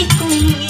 tickling me.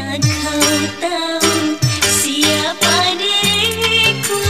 Kau tahu siapa diriku